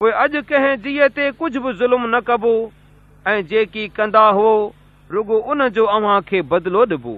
پوءِ اڄ ڪنهن ڌيءَ تي ڪجهه به ظلم نه ڪبو ۽ جيڪي ڪندا هو رڳو ان جو اوهان کي بدلو ڏبو.